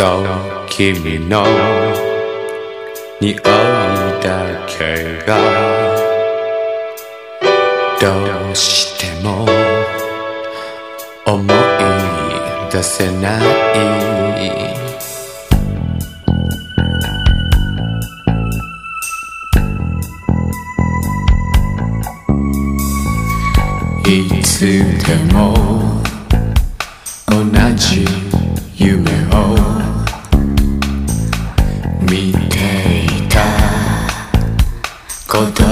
そ君の匂いだけがどうしても思い出せない。いつでも同じ夢を見ていた。ことを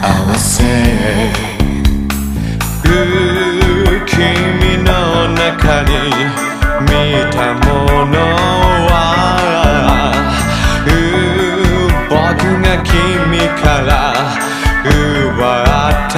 合わせ。る君の中に見たものは僕が君から奪った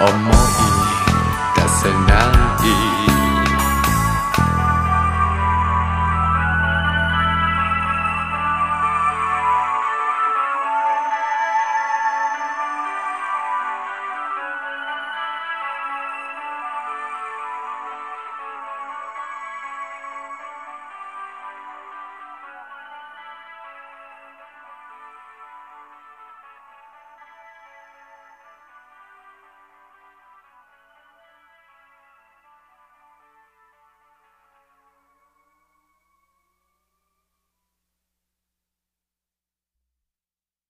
of my ears.